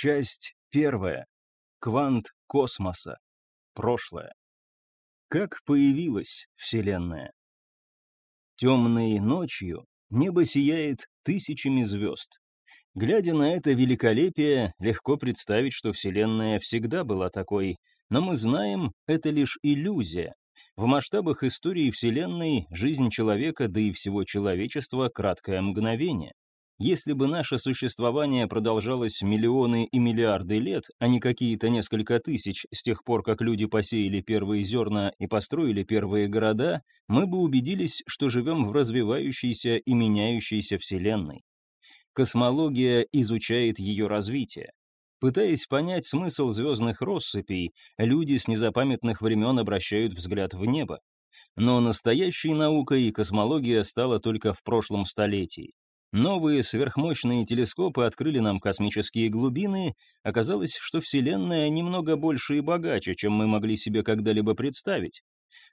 Часть первая. Квант космоса. Прошлое. Как появилась Вселенная? Темной ночью небо сияет тысячами звезд. Глядя на это великолепие, легко представить, что Вселенная всегда была такой, но мы знаем, это лишь иллюзия. В масштабах истории Вселенной жизнь человека, да и всего человечества – краткое мгновение. Если бы наше существование продолжалось миллионы и миллиарды лет, а не какие-то несколько тысяч с тех пор, как люди посеяли первые зерна и построили первые города, мы бы убедились, что живем в развивающейся и меняющейся Вселенной. Космология изучает ее развитие. Пытаясь понять смысл звездных россыпей, люди с незапамятных времен обращают взгляд в небо. Но настоящей наукой космология стала только в прошлом столетии. Новые сверхмощные телескопы открыли нам космические глубины, оказалось, что Вселенная немного больше и богаче, чем мы могли себе когда-либо представить.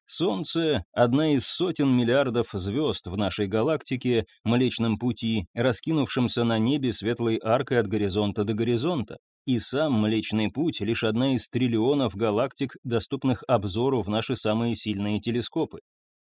Солнце — одна из сотен миллиардов звезд в нашей галактике, Млечном Пути, раскинувшемся на небе светлой аркой от горизонта до горизонта. И сам Млечный Путь — лишь одна из триллионов галактик, доступных обзору в наши самые сильные телескопы.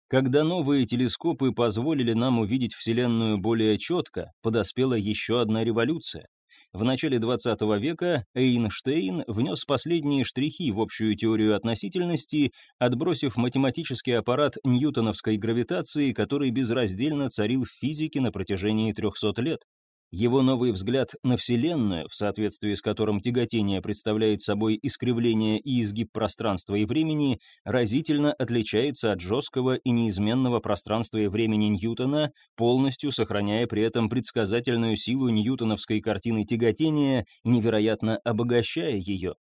Когда новые телескопы позволили нам увидеть Вселенную более четко, подоспела еще одна революция. В начале 20 века Эйнштейн внес последние штрихи в общую теорию относительности, отбросив математический аппарат ньютоновской гравитации, который безраздельно царил в физике на протяжении 300 лет. Его новый взгляд на Вселенную, в соответствии с которым тяготение представляет собой искривление и изгиб пространства и времени, разительно отличается от жесткого и неизменного пространства и времени Ньютона, полностью сохраняя при этом предсказательную силу ньютоновской картины тяготения и невероятно обогащая ее.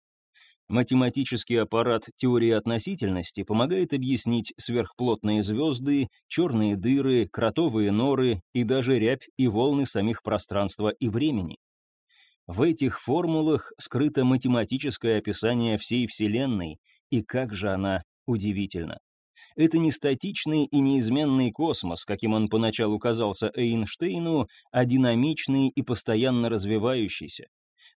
Математический аппарат теории относительности помогает объяснить сверхплотные звезды, черные дыры, кротовые норы и даже рябь и волны самих пространства и времени. В этих формулах скрыто математическое описание всей Вселенной, и как же она удивительна. Это не статичный и неизменный космос, каким он поначалу казался Эйнштейну, а динамичный и постоянно развивающийся.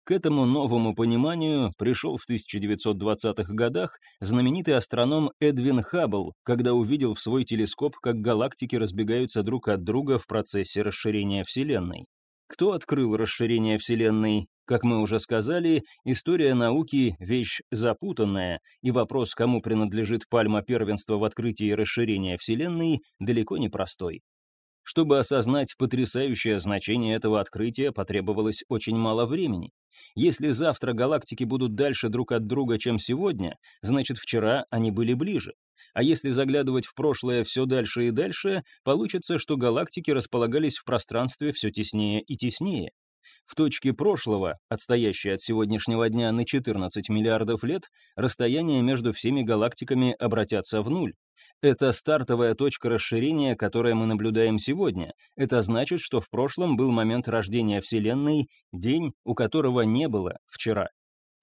К этому новому пониманию пришел в 1920-х годах знаменитый астроном Эдвин Хаббл, когда увидел в свой телескоп, как галактики разбегаются друг от друга в процессе расширения Вселенной. Кто открыл расширение Вселенной? Как мы уже сказали, история науки – вещь запутанная, и вопрос, кому принадлежит пальма первенства в открытии расширения Вселенной, далеко не простой. Чтобы осознать потрясающее значение этого открытия, потребовалось очень мало времени. Если завтра галактики будут дальше друг от друга, чем сегодня, значит вчера они были ближе. А если заглядывать в прошлое все дальше и дальше, получится, что галактики располагались в пространстве все теснее и теснее. В точке прошлого, отстоящей от сегодняшнего дня на 14 миллиардов лет, расстояние между всеми галактиками обратятся в нуль. Это стартовая точка расширения, которое мы наблюдаем сегодня. Это значит, что в прошлом был момент рождения Вселенной, день, у которого не было вчера.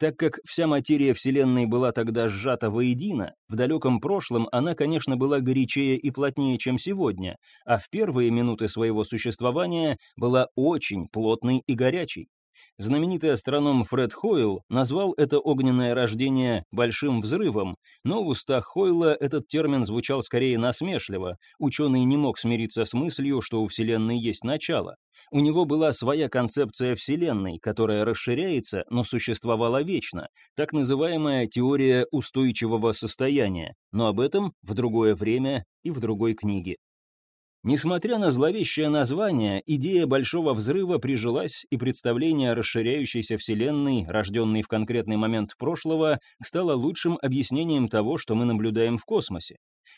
Так как вся материя Вселенной была тогда сжата воедино, в далеком прошлом она, конечно, была горячее и плотнее, чем сегодня, а в первые минуты своего существования была очень плотной и горячей. Знаменитый астроном Фред Хойл назвал это огненное рождение «большим взрывом», но в устах Хойла этот термин звучал скорее насмешливо. Ученый не мог смириться с мыслью, что у Вселенной есть начало. У него была своя концепция Вселенной, которая расширяется, но существовала вечно, так называемая теория устойчивого состояния, но об этом в другое время и в другой книге. Несмотря на зловещее название, идея Большого Взрыва прижилась, и представление о расширяющейся Вселенной, рожденной в конкретный момент прошлого, стало лучшим объяснением того, что мы наблюдаем в космосе.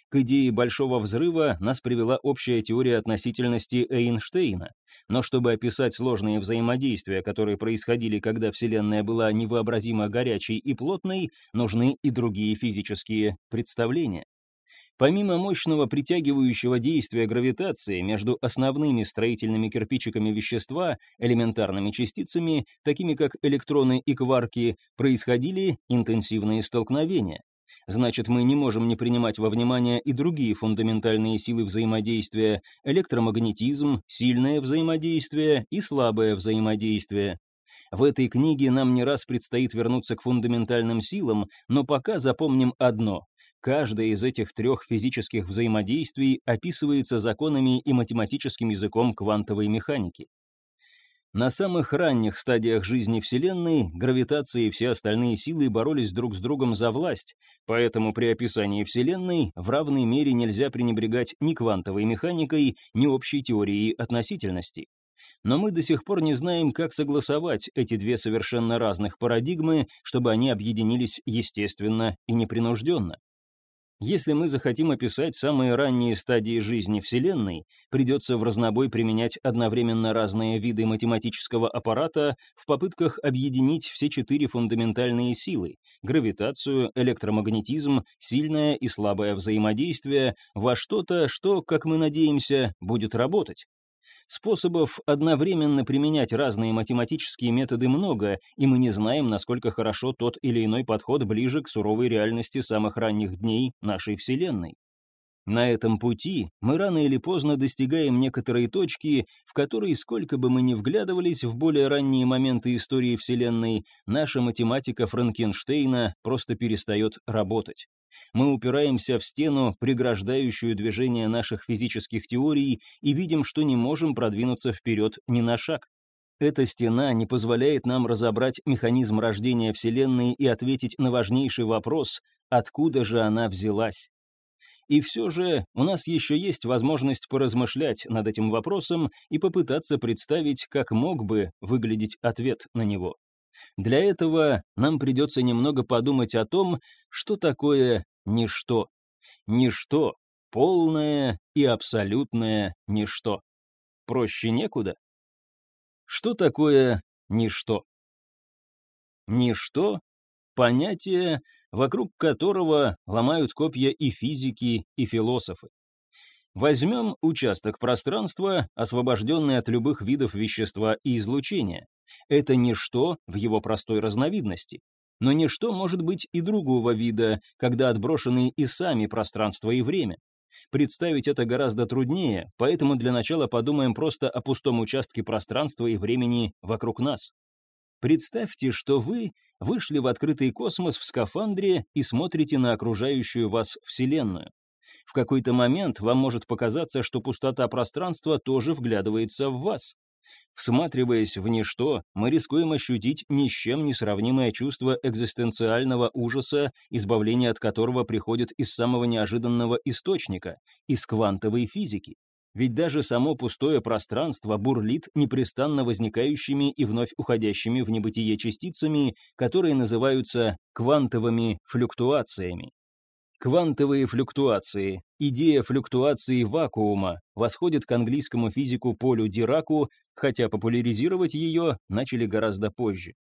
К идее Большого Взрыва нас привела общая теория относительности Эйнштейна. Но чтобы описать сложные взаимодействия, которые происходили, когда Вселенная была невообразимо горячей и плотной, нужны и другие физические представления. Помимо мощного притягивающего действия гравитации между основными строительными кирпичиками вещества, элементарными частицами, такими как электроны и кварки, происходили интенсивные столкновения. Значит, мы не можем не принимать во внимание и другие фундаментальные силы взаимодействия – электромагнетизм, сильное взаимодействие и слабое взаимодействие. В этой книге нам не раз предстоит вернуться к фундаментальным силам, но пока запомним одно. Каждое из этих трех физических взаимодействий описывается законами и математическим языком квантовой механики. На самых ранних стадиях жизни Вселенной гравитация и все остальные силы боролись друг с другом за власть, поэтому при описании Вселенной в равной мере нельзя пренебрегать ни квантовой механикой, ни общей теорией относительности. Но мы до сих пор не знаем, как согласовать эти две совершенно разных парадигмы, чтобы они объединились естественно и непринужденно. Если мы захотим описать самые ранние стадии жизни Вселенной, придется в разнобой применять одновременно разные виды математического аппарата в попытках объединить все четыре фундаментальные силы — гравитацию, электромагнетизм, сильное и слабое взаимодействие — во что-то, что, как мы надеемся, будет работать. Способов одновременно применять разные математические методы много, и мы не знаем, насколько хорошо тот или иной подход ближе к суровой реальности самых ранних дней нашей Вселенной. На этом пути мы рано или поздно достигаем некоторой точки, в которой, сколько бы мы ни вглядывались в более ранние моменты истории Вселенной, наша математика Франкенштейна просто перестает работать. Мы упираемся в стену, преграждающую движение наших физических теорий, и видим, что не можем продвинуться вперед ни на шаг. Эта стена не позволяет нам разобрать механизм рождения Вселенной и ответить на важнейший вопрос, откуда же она взялась. И все же у нас еще есть возможность поразмышлять над этим вопросом и попытаться представить, как мог бы выглядеть ответ на него. Для этого нам придется немного подумать о том, что такое ничто. Ничто — полное и абсолютное ничто. Проще некуда. Что такое ничто? Ничто — понятие, вокруг которого ломают копья и физики, и философы. Возьмем участок пространства, освобожденный от любых видов вещества и излучения. Это ничто в его простой разновидности. Но ничто может быть и другого вида, когда отброшены и сами пространство и время. Представить это гораздо труднее, поэтому для начала подумаем просто о пустом участке пространства и времени вокруг нас. Представьте, что вы вышли в открытый космос в скафандре и смотрите на окружающую вас Вселенную. В какой-то момент вам может показаться, что пустота пространства тоже вглядывается в вас. Всматриваясь в ничто, мы рискуем ощутить ни с чем не сравнимое чувство экзистенциального ужаса, избавление от которого приходит из самого неожиданного источника, из квантовой физики. Ведь даже само пустое пространство бурлит непрестанно возникающими и вновь уходящими в небытие частицами, которые называются квантовыми флюктуациями. Квантовые флюктуации. Идея флюктуации вакуума восходит к английскому физику Полю Дираку, хотя популяризировать ее начали гораздо позже.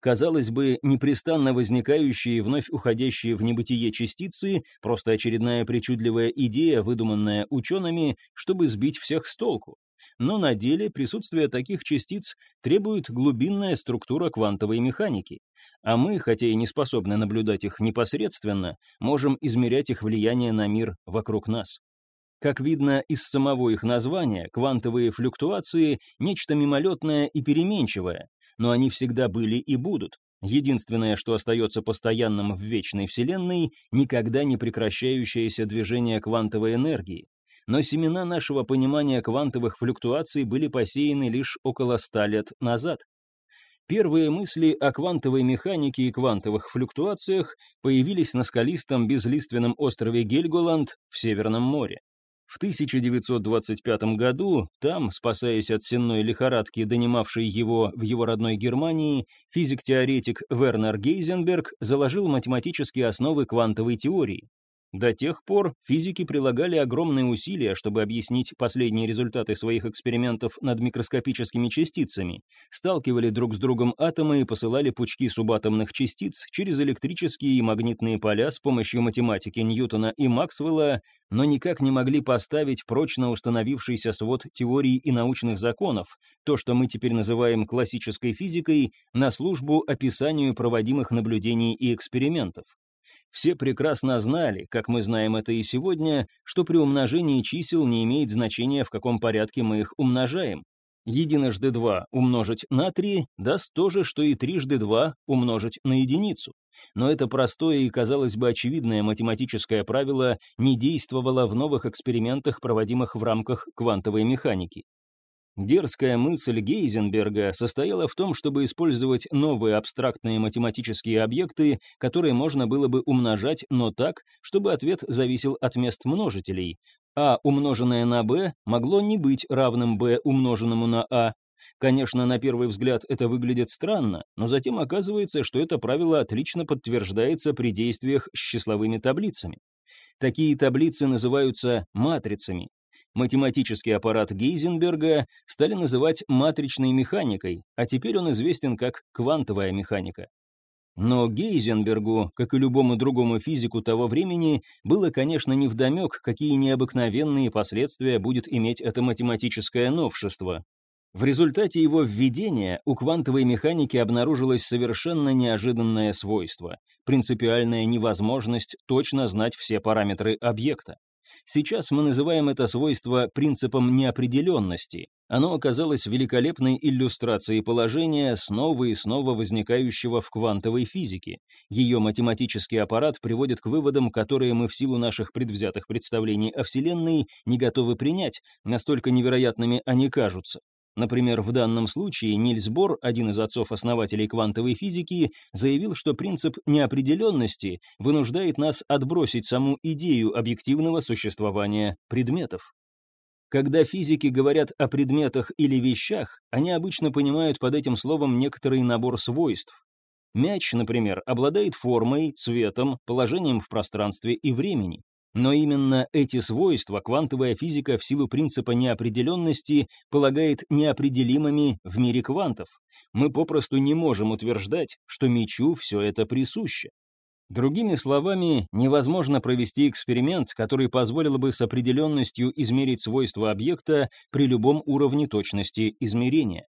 Казалось бы, непрестанно возникающие и вновь уходящие в небытие частицы – просто очередная причудливая идея, выдуманная учеными, чтобы сбить всех с толку но на деле присутствие таких частиц требует глубинная структура квантовой механики, а мы, хотя и не способны наблюдать их непосредственно, можем измерять их влияние на мир вокруг нас. Как видно из самого их названия, квантовые флюктуации – нечто мимолетное и переменчивое, но они всегда были и будут. Единственное, что остается постоянным в вечной Вселенной – никогда не прекращающееся движение квантовой энергии, но семена нашего понимания квантовых флюктуаций были посеяны лишь около ста лет назад. Первые мысли о квантовой механике и квантовых флюктуациях появились на скалистом безлиственном острове Гельголанд в Северном море. В 1925 году там, спасаясь от сенной лихорадки, донимавшей его в его родной Германии, физик-теоретик Вернер Гейзенберг заложил математические основы квантовой теории. До тех пор физики прилагали огромные усилия, чтобы объяснить последние результаты своих экспериментов над микроскопическими частицами, сталкивали друг с другом атомы и посылали пучки субатомных частиц через электрические и магнитные поля с помощью математики Ньютона и Максвелла, но никак не могли поставить прочно установившийся свод теорий и научных законов, то, что мы теперь называем классической физикой, на службу описанию проводимых наблюдений и экспериментов. Все прекрасно знали, как мы знаем это и сегодня, что при умножении чисел не имеет значения, в каком порядке мы их умножаем. единожды 2 умножить на 3 даст то же, что и трижды 2 умножить на единицу. Но это простое и, казалось бы, очевидное математическое правило не действовало в новых экспериментах, проводимых в рамках квантовой механики. Дерзкая мысль Гейзенберга состояла в том, чтобы использовать новые абстрактные математические объекты, которые можно было бы умножать, но так, чтобы ответ зависел от мест множителей. А умноженное на b могло не быть равным b умноженному на a. Конечно, на первый взгляд это выглядит странно, но затем оказывается, что это правило отлично подтверждается при действиях с числовыми таблицами. Такие таблицы называются матрицами, Математический аппарат Гейзенберга стали называть матричной механикой, а теперь он известен как квантовая механика. Но Гейзенбергу, как и любому другому физику того времени, было, конечно, невдомек, какие необыкновенные последствия будет иметь это математическое новшество. В результате его введения у квантовой механики обнаружилось совершенно неожиданное свойство – принципиальная невозможность точно знать все параметры объекта. Сейчас мы называем это свойство принципом неопределенности. Оно оказалось великолепной иллюстрацией положения, снова и снова возникающего в квантовой физике. Ее математический аппарат приводит к выводам, которые мы в силу наших предвзятых представлений о Вселенной не готовы принять, настолько невероятными они кажутся. Например, в данном случае Нильс Бор, один из отцов-основателей квантовой физики, заявил, что принцип неопределенности вынуждает нас отбросить саму идею объективного существования предметов. Когда физики говорят о предметах или вещах, они обычно понимают под этим словом некоторый набор свойств. Мяч, например, обладает формой, цветом, положением в пространстве и времени. Но именно эти свойства квантовая физика в силу принципа неопределенности полагает неопределимыми в мире квантов. Мы попросту не можем утверждать, что мечу все это присуще. Другими словами, невозможно провести эксперимент, который позволил бы с определенностью измерить свойства объекта при любом уровне точности измерения.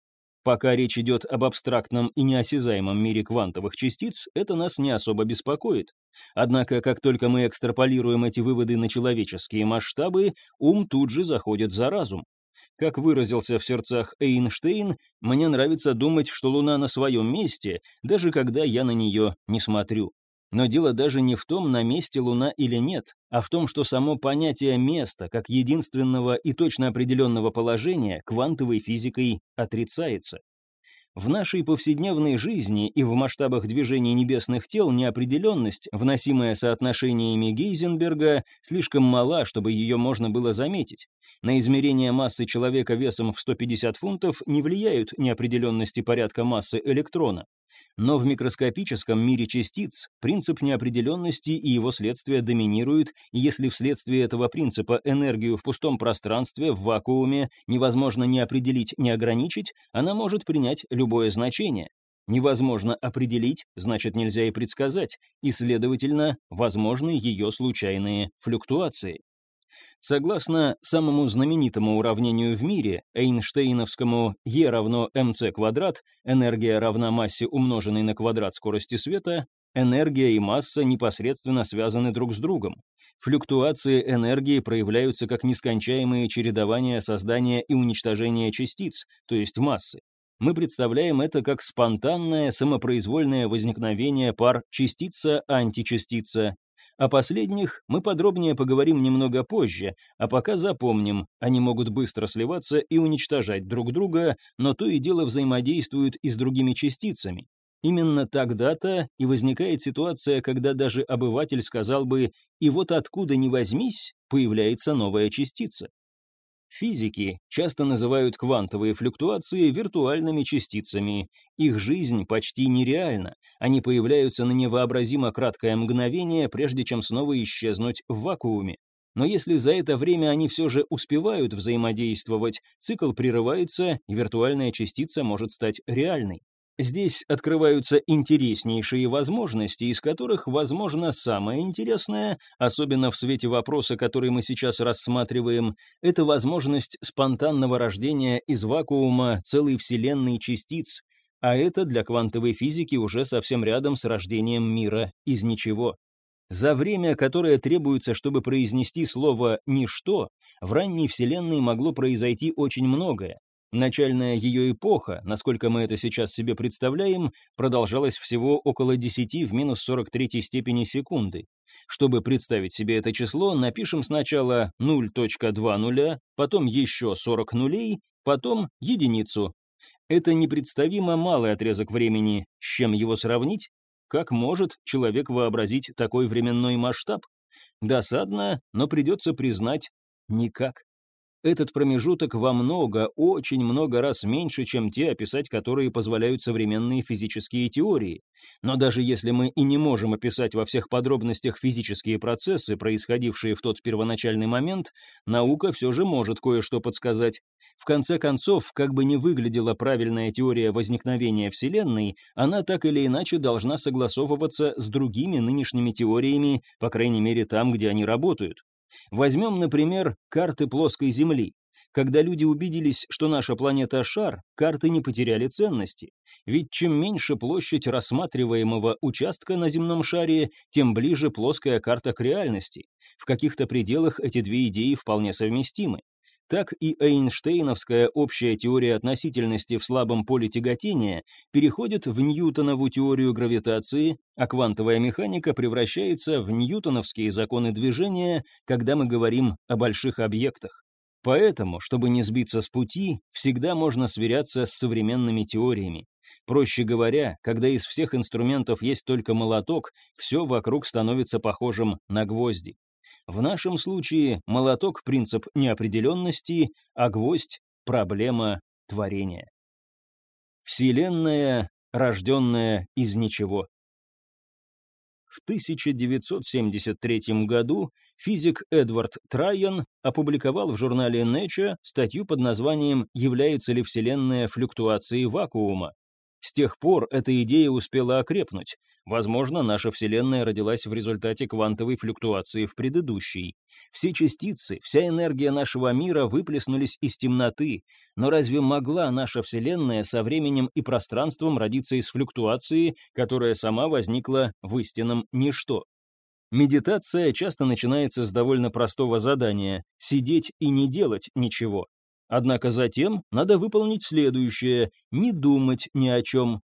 Пока речь идет об абстрактном и неосязаемом мире квантовых частиц, это нас не особо беспокоит. Однако, как только мы экстраполируем эти выводы на человеческие масштабы, ум тут же заходит за разум. Как выразился в сердцах Эйнштейн, мне нравится думать, что Луна на своем месте, даже когда я на нее не смотрю. Но дело даже не в том, на месте Луна или нет, а в том, что само понятие места, как единственного и точно определенного положения, квантовой физикой отрицается. В нашей повседневной жизни и в масштабах движения небесных тел неопределенность, вносимая соотношениями Гейзенберга, слишком мала, чтобы ее можно было заметить. На измерение массы человека весом в 150 фунтов не влияют неопределенности порядка массы электрона. Но в микроскопическом мире частиц принцип неопределенности и его следствия доминируют, и если вследствие этого принципа энергию в пустом пространстве, в вакууме, невозможно ни определить, ни ограничить, она может принять любое значение. Невозможно определить, значит нельзя и предсказать, и, следовательно, возможны ее случайные флюктуации. Согласно самому знаменитому уравнению в мире, Эйнштейновскому E равно mc квадрат, энергия равна массе умноженной на квадрат скорости света, энергия и масса непосредственно связаны друг с другом. Флюктуации энергии проявляются как нескончаемые чередования создания и уничтожения частиц, то есть массы. Мы представляем это как спонтанное самопроизвольное возникновение пар частица-античастица, о последних мы подробнее поговорим немного позже, а пока запомним, они могут быстро сливаться и уничтожать друг друга, но то и дело взаимодействуют и с другими частицами. Именно тогда-то и возникает ситуация, когда даже обыватель сказал бы «и вот откуда ни возьмись, появляется новая частица». Физики часто называют квантовые флюктуации виртуальными частицами. Их жизнь почти нереальна. Они появляются на невообразимо краткое мгновение, прежде чем снова исчезнуть в вакууме. Но если за это время они все же успевают взаимодействовать, цикл прерывается, и виртуальная частица может стать реальной. Здесь открываются интереснейшие возможности, из которых, возможно, самое интересное, особенно в свете вопроса, который мы сейчас рассматриваем, это возможность спонтанного рождения из вакуума целой вселенной частиц, а это для квантовой физики уже совсем рядом с рождением мира из ничего. За время, которое требуется, чтобы произнести слово «ничто», в ранней Вселенной могло произойти очень многое. Начальная ее эпоха, насколько мы это сейчас себе представляем, продолжалась всего около 10 в минус 43 степени секунды. Чтобы представить себе это число, напишем сначала 0.20, потом еще 40 нулей, потом единицу. Это непредставимо малый отрезок времени. С чем его сравнить? Как может человек вообразить такой временной масштаб? Досадно, но придется признать, никак. Этот промежуток во много, очень много раз меньше, чем те, описать которые позволяют современные физические теории. Но даже если мы и не можем описать во всех подробностях физические процессы, происходившие в тот первоначальный момент, наука все же может кое-что подсказать. В конце концов, как бы ни выглядела правильная теория возникновения Вселенной, она так или иначе должна согласовываться с другими нынешними теориями, по крайней мере там, где они работают. Возьмем, например, карты плоской Земли. Когда люди убедились, что наша планета – шар, карты не потеряли ценности. Ведь чем меньше площадь рассматриваемого участка на земном шаре, тем ближе плоская карта к реальности. В каких-то пределах эти две идеи вполне совместимы. Так и Эйнштейновская общая теория относительности в слабом поле тяготения переходит в Ньютонову теорию гравитации, а квантовая механика превращается в ньютоновские законы движения, когда мы говорим о больших объектах. Поэтому, чтобы не сбиться с пути, всегда можно сверяться с современными теориями. Проще говоря, когда из всех инструментов есть только молоток, все вокруг становится похожим на гвозди. В нашем случае молоток – принцип неопределенности, а гвоздь – проблема творения. Вселенная, рожденная из ничего. В 1973 году физик Эдвард Трайан опубликовал в журнале Nature статью под названием «Является ли Вселенная флюктуацией вакуума?». С тех пор эта идея успела окрепнуть. Возможно, наша Вселенная родилась в результате квантовой флюктуации в предыдущей. Все частицы, вся энергия нашего мира выплеснулись из темноты. Но разве могла наша Вселенная со временем и пространством родиться из флюктуации, которая сама возникла в истинном ничто? Медитация часто начинается с довольно простого задания – сидеть и не делать ничего. Однако затем надо выполнить следующее – не думать ни о чем,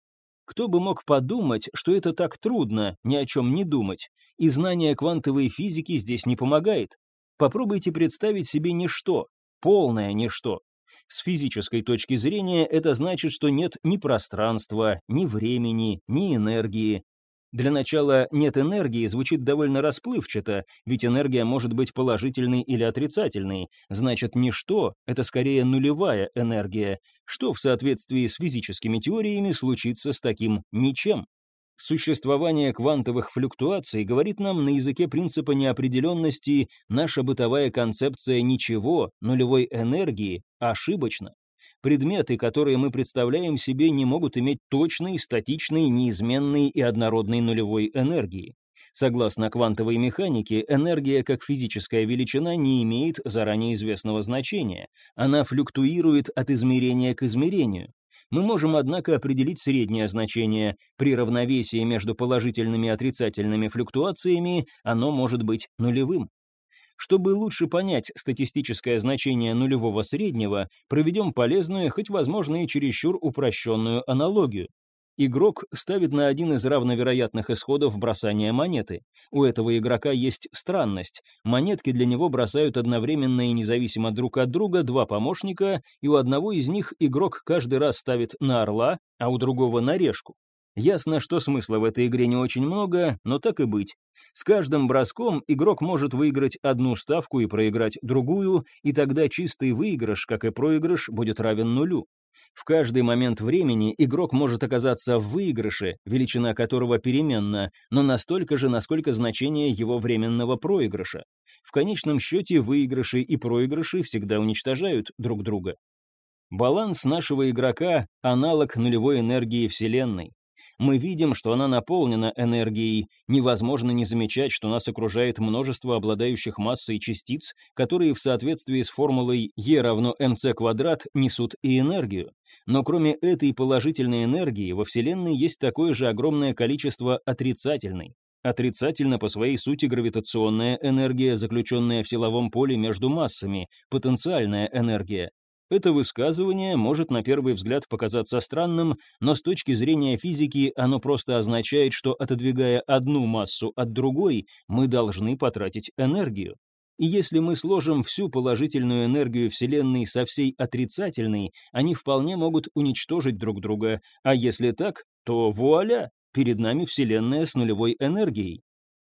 кто бы мог подумать, что это так трудно, ни о чем не думать, и знание квантовой физики здесь не помогает. Попробуйте представить себе ничто, полное ничто. С физической точки зрения это значит, что нет ни пространства, ни времени, ни энергии, для начала «нет энергии» звучит довольно расплывчато, ведь энергия может быть положительной или отрицательной, значит ничто — это скорее нулевая энергия, что в соответствии с физическими теориями случится с таким ничем. Существование квантовых флюктуаций говорит нам на языке принципа неопределенности наша бытовая концепция ничего, нулевой энергии, ошибочна. Предметы, которые мы представляем себе, не могут иметь точной, статичной, неизменной и однородной нулевой энергии. Согласно квантовой механике, энергия как физическая величина не имеет заранее известного значения. Она флюктуирует от измерения к измерению. Мы можем, однако, определить среднее значение. При равновесии между положительными и отрицательными флюктуациями оно может быть нулевым. Чтобы лучше понять статистическое значение нулевого среднего, проведем полезную, хоть возможно и чересчур упрощенную аналогию. Игрок ставит на один из равновероятных исходов бросания монеты. У этого игрока есть странность. Монетки для него бросают одновременно и независимо друг от друга два помощника, и у одного из них игрок каждый раз ставит на орла, а у другого на решку. Ясно, что смысла в этой игре не очень много, но так и быть. С каждым броском игрок может выиграть одну ставку и проиграть другую, и тогда чистый выигрыш, как и проигрыш, будет равен нулю. В каждый момент времени игрок может оказаться в выигрыше, величина которого переменна, но настолько же, насколько значение его временного проигрыша. В конечном счете выигрыши и проигрыши всегда уничтожают друг друга. Баланс нашего игрока – аналог нулевой энергии Вселенной. Мы видим, что она наполнена энергией, невозможно не замечать, что нас окружает множество обладающих массой частиц, которые в соответствии с формулой E равно mc квадрат несут и энергию. Но кроме этой положительной энергии, во Вселенной есть такое же огромное количество отрицательной. Отрицательно по своей сути гравитационная энергия, заключенная в силовом поле между массами, потенциальная энергия. Это высказывание может на первый взгляд показаться странным, но с точки зрения физики оно просто означает, что отодвигая одну массу от другой, мы должны потратить энергию. И если мы сложим всю положительную энергию Вселенной со всей отрицательной, они вполне могут уничтожить друг друга, а если так, то вуаля, перед нами Вселенная с нулевой энергией.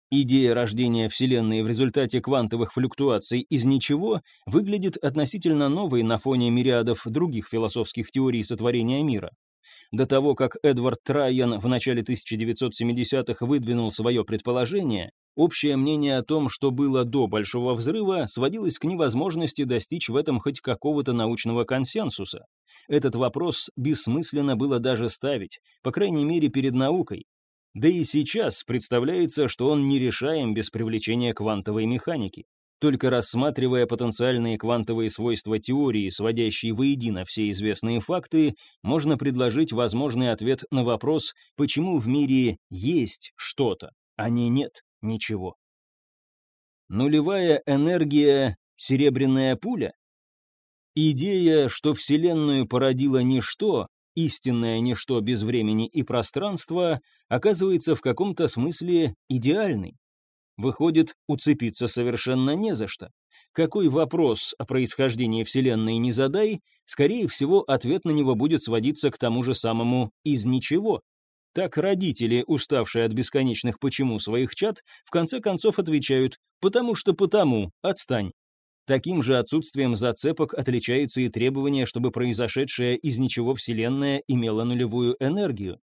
Идея рождения Вселенной в результате квантовых флюктуаций из ничего выглядит относительно новой на фоне мириадов других философских теорий сотворения мира. До того, как Эдвард Трайан в начале 1970-х выдвинул свое предположение, общее мнение о том, что было до Большого Взрыва, сводилось к невозможности достичь в этом хоть какого-то научного консенсуса. Этот вопрос бессмысленно было даже ставить, по крайней мере перед наукой, да и сейчас представляется, что он нерешаем без привлечения квантовой механики. Только рассматривая потенциальные квантовые свойства теории, сводящие воедино все известные факты, можно предложить возможный ответ на вопрос, почему в мире есть что-то, а не нет ничего. Нулевая энергия — серебряная пуля? Идея, что Вселенную породило ничто, истинное ничто без времени и пространства оказывается в каком-то смысле идеальной. Выходит, уцепиться совершенно не за что. Какой вопрос о происхождении Вселенной не задай, скорее всего, ответ на него будет сводиться к тому же самому «из ничего». Так родители, уставшие от бесконечных «почему» своих чат, в конце концов отвечают «потому что потому, отстань». Таким же отсутствием зацепок отличается и требование, чтобы произошедшее из ничего Вселенная имела нулевую энергию.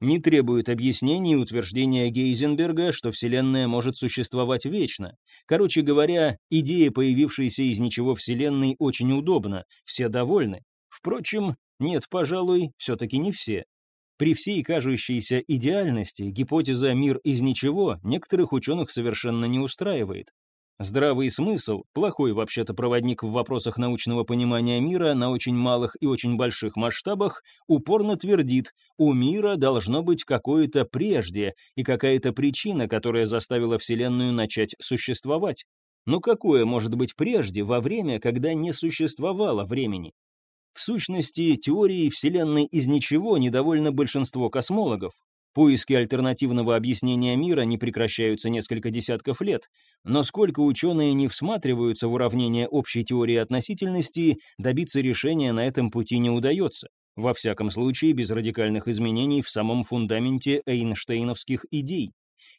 Не требует объяснений утверждения Гейзенберга, что Вселенная может существовать вечно. Короче говоря, идея, появившаяся из ничего Вселенной, очень удобна, все довольны. Впрочем, нет, пожалуй, все-таки не все. При всей кажущейся идеальности гипотеза «мир из ничего» некоторых ученых совершенно не устраивает. Здравый смысл, плохой вообще-то проводник в вопросах научного понимания мира на очень малых и очень больших масштабах, упорно твердит, у мира должно быть какое-то прежде и какая-то причина, которая заставила Вселенную начать существовать. Но какое может быть прежде, во время, когда не существовало времени? В сущности, теории Вселенной из ничего недовольно большинство космологов. Поиски альтернативного объяснения мира не прекращаются несколько десятков лет, но сколько ученые не всматриваются в уравнение общей теории относительности, добиться решения на этом пути не удается. Во всяком случае, без радикальных изменений в самом фундаменте эйнштейновских идей.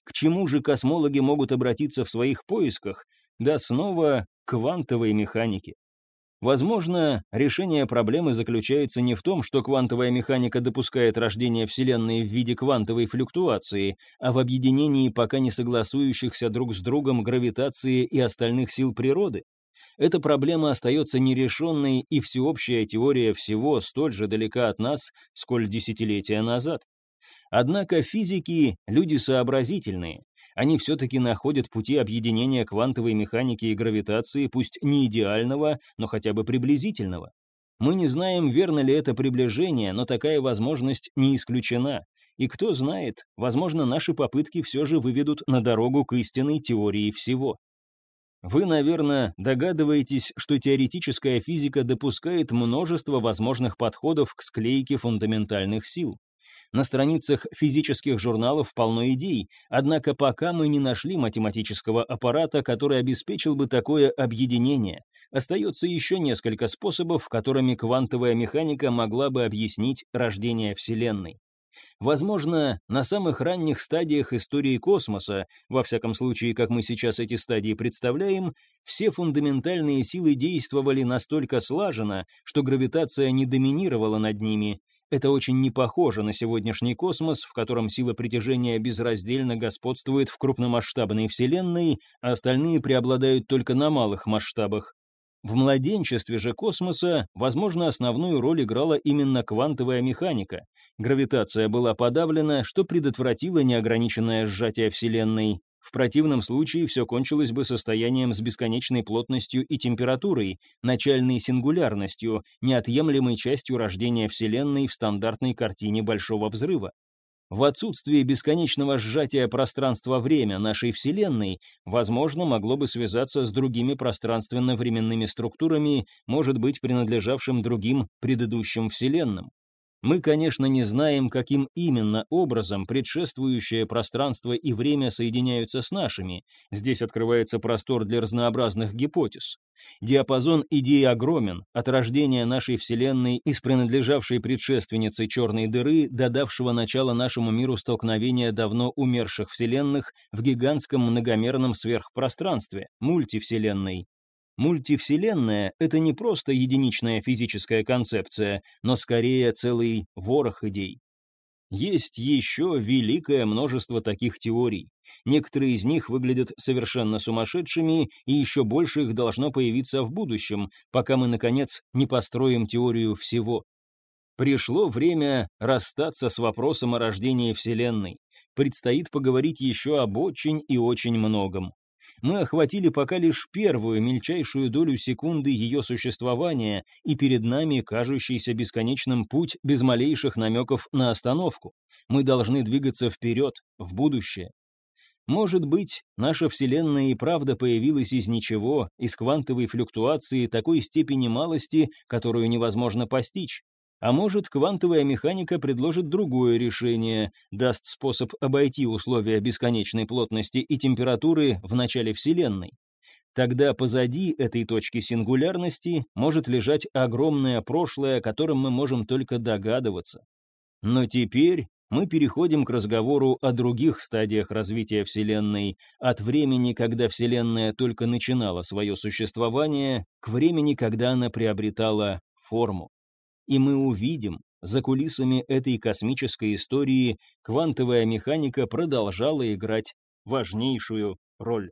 К чему же космологи могут обратиться в своих поисках? Да снова квантовой механике. Возможно, решение проблемы заключается не в том, что квантовая механика допускает рождение Вселенной в виде квантовой флюктуации, а в объединении пока не согласующихся друг с другом гравитации и остальных сил природы. Эта проблема остается нерешенной, и всеобщая теория всего столь же далека от нас, сколь десятилетия назад. Однако физики – люди сообразительные, они все-таки находят пути объединения квантовой механики и гравитации, пусть не идеального, но хотя бы приблизительного. Мы не знаем, верно ли это приближение, но такая возможность не исключена. И кто знает, возможно, наши попытки все же выведут на дорогу к истинной теории всего. Вы, наверное, догадываетесь, что теоретическая физика допускает множество возможных подходов к склейке фундаментальных сил. На страницах физических журналов полно идей, однако пока мы не нашли математического аппарата, который обеспечил бы такое объединение. Остается еще несколько способов, которыми квантовая механика могла бы объяснить рождение Вселенной. Возможно, на самых ранних стадиях истории космоса, во всяком случае, как мы сейчас эти стадии представляем, все фундаментальные силы действовали настолько слаженно, что гравитация не доминировала над ними, это очень не похоже на сегодняшний космос, в котором сила притяжения безраздельно господствует в крупномасштабной Вселенной, а остальные преобладают только на малых масштабах. В младенчестве же космоса, возможно, основную роль играла именно квантовая механика. Гравитация была подавлена, что предотвратило неограниченное сжатие Вселенной. В противном случае все кончилось бы состоянием с бесконечной плотностью и температурой, начальной сингулярностью, неотъемлемой частью рождения Вселенной в стандартной картине Большого Взрыва. В отсутствие бесконечного сжатия пространства-время нашей Вселенной, возможно, могло бы связаться с другими пространственно-временными структурами, может быть, принадлежавшим другим предыдущим Вселенным. Мы, конечно, не знаем, каким именно образом предшествующее пространство и время соединяются с нашими. Здесь открывается простор для разнообразных гипотез. Диапазон идей огромен, от рождения нашей Вселенной из принадлежавшей предшественницы черной дыры, додавшего начало нашему миру столкновения давно умерших Вселенных в гигантском многомерном сверхпространстве, мультивселенной, Мультивселенная — это не просто единичная физическая концепция, но скорее целый ворох идей. Есть еще великое множество таких теорий. Некоторые из них выглядят совершенно сумасшедшими, и еще больше их должно появиться в будущем, пока мы, наконец, не построим теорию всего. Пришло время расстаться с вопросом о рождении Вселенной. Предстоит поговорить еще об очень и очень многом мы охватили пока лишь первую мельчайшую долю секунды ее существования и перед нами кажущийся бесконечным путь без малейших намеков на остановку. Мы должны двигаться вперед, в будущее. Может быть, наша Вселенная и правда появилась из ничего, из квантовой флюктуации такой степени малости, которую невозможно постичь. А может, квантовая механика предложит другое решение, даст способ обойти условия бесконечной плотности и температуры в начале Вселенной. Тогда позади этой точки сингулярности может лежать огромное прошлое, о котором мы можем только догадываться. Но теперь мы переходим к разговору о других стадиях развития Вселенной, от времени, когда Вселенная только начинала свое существование, к времени, когда она приобретала форму и мы увидим, за кулисами этой космической истории квантовая механика продолжала играть важнейшую роль.